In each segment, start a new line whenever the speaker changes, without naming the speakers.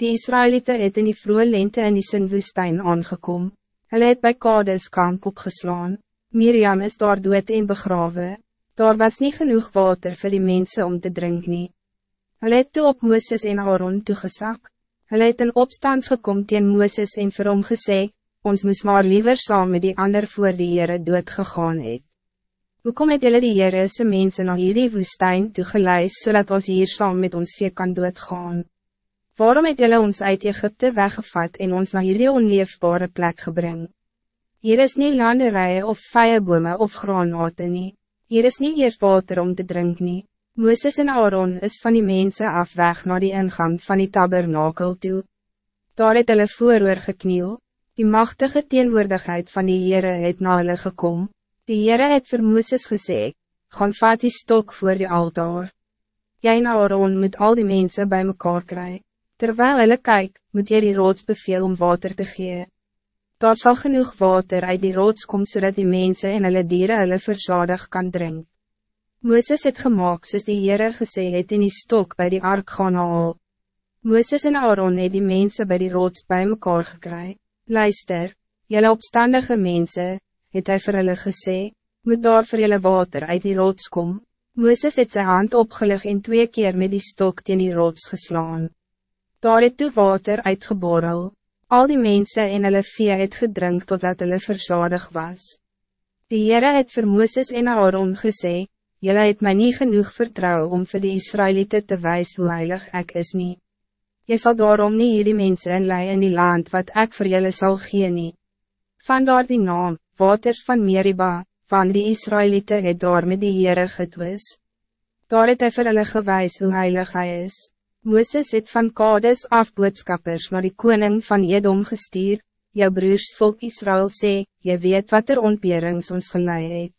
Die Israëlieten het in die vroege lente in die Sinwoestijn aangekom. Hulle het by Kades kamp opgeslaan. Miriam is daar dood en begrawe. Daar was niet genoeg water voor die mensen om te drinken. Hulle het toe op Mooses en Aaron toegesak. Hulle het in opstand gekom teen Mooses en vir hom gesê, ons moes maar liever saam met die ander voor die Heere dood gegaan het. Hoekom het julle die Heere se mense na hierdie woestijn toegeleis, zodat ons hier saam met ons vee kan doodgaan? Waarom het julle ons uit Egypte weggevat en ons naar hierdie onleefbare plek gebring? Hier is niet landerijen of vijenbome of granaten nie. Hier is niet eers water om te drinken. nie. Mooses en Aaron is van die mensen af weg naar die ingang van die tabernakel toe. Daar het hulle vooroor gekniel, die machtige teenwoordigheid van die Heere het na hulle gekom. Die Heere het vir Mooses gesê, gaan vat die stok voor die altaar. Jy en Aaron moet al die mensen bij mekaar krijgen. Terwijl hulle kyk, moet jy die rots beveel om water te gee. Daar zal genoeg water uit die rots kom zodat die mensen en hulle dieren hulle verzadig kan drinken. Mooses het gemaakt soos die Heere gesê het in die stok bij die ark gaan haal. Mooses en Aaron het die mensen bij die rots bij mekaar gekry. Luister, jylle opstandige mensen, het hy vir hulle gesê, moet daar vir jylle water uit die rots kom. Mooses het zijn hand opgelig en twee keer met die stok teen die rots geslaan. Daar het toe water uitgeborrel. Al die mensen in hulle vee het gedrink totdat hulle verzadig was. Die Heere het vir Mooses en Aaron gesê, Julle het mij niet genoeg vertrouwen om voor de Israëlieten te wijzen hoe heilig ik is niet. Je zal daarom niet hierdie mensen inlei in die land wat ik voor jullie zal gee nie. Vandaar die naam, waters van Meriba, van die Israëlieten het daar met die Heere getwis. Daar het hy vir hulle gewys hoe heilig hij is. Mooses het van Kades af boodskappers naar die koning van Edom gestuur, jou broers volk Israël sê, jy weet wat er ontberings ons gelei het.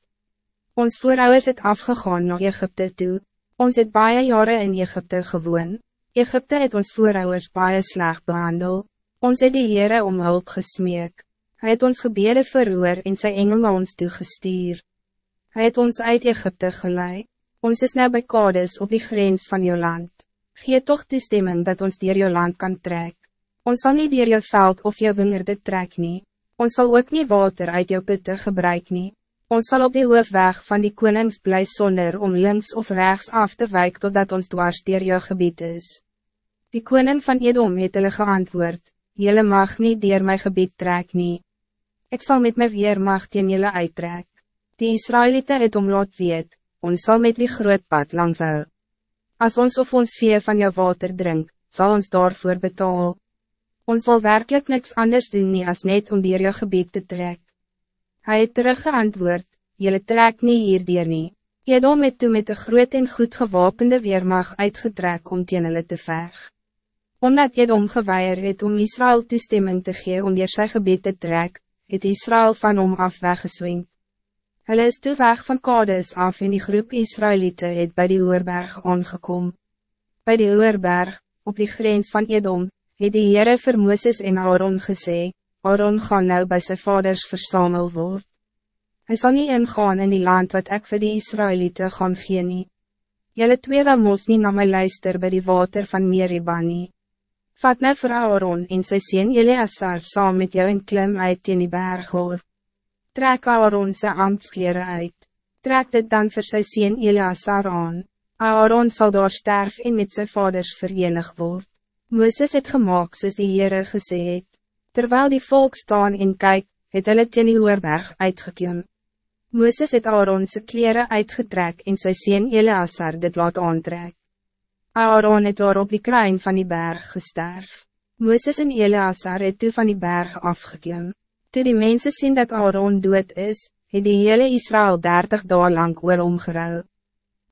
Ons voorouders het afgegaan naar Egypte toe, ons het baie jaren in Egypte gewoon, Egypte het ons voorouders baie sleg behandel, ons het die Heere om hulp gesmeek, hy het ons gebede verroer en sy engel na ons toegestuur. Hij het ons uit Egypte gelei, ons is nou bij Kades op die grens van jou land. Gee toch toestemming dat ons dier jou land kan trek. Ons zal niet dier jou veld of jou wingerde trek nie. Ons zal ook niet water uit jou putte gebruik nie. Ons zal op die hoofweg van die konings bly sonder om links of rechts af te wijk totdat ons dwars dier jou gebied is. Die koning van Edom het hulle geantwoord, Jylle mag niet dier my gebied trek nie. Ik zal met my weermacht teen jylle uittrek. Die Israëlieten het om laat weet, ons zal met die groot pad langs hou. Als ons of ons vee van jou water drink, zal ons daarvoor betaal. Ons zal werkelijk niks anders doen nie as net om dier jou gebied te trek. Hij het teruggeantwoord, jylle trek nie hierdier nie. Edom het toe met de groot en goed gewapende weermag uitgetrek om teen hulle te veg. Omdat Edom geweier het om Israël toestemming te gee om dier sy gebied te trek, het Israël van hom af weggeswingt. Hulle is toe weg van Kades af en die groep Israëlieten het bij die Oerberg aangekom. Bij die Oerberg, op die grens van Edom, het die Heere vir Mooses en Aaron gesê, Aaron gaan nou bij zijn vaders versamel word. Hij zal niet ingaan in die land wat ik voor die Israëlieten gaan gee nie. Julle twee wel moes nie na my luister by die water van Meribah nie. Vat nou vir Aaron en sy sien Eleazar saam met jou en klim uit in die berg hoor. Trek Aaron sy ambtskleren uit. Trek dit dan voor sy sien Eleazar aan. Aaron zal daar sterf en met zijn vaders verenig word. Mooses het gemaakt soos die Heere gesê het. Terwijl die volk staan en kyk, het hulle teen die oorberg uitgekiem. Mooses het Aaron sy kleren uitgetrek en sy sien Eleazar dit laat aantrek. Aaron het daar op die kruin van die berg gesterf. Mooses en Eleazar het toe van die berg afgekim. Toe die mensen zien dat Aaron dood is, het die hele Israël dertig dagen lang oor omgerouw.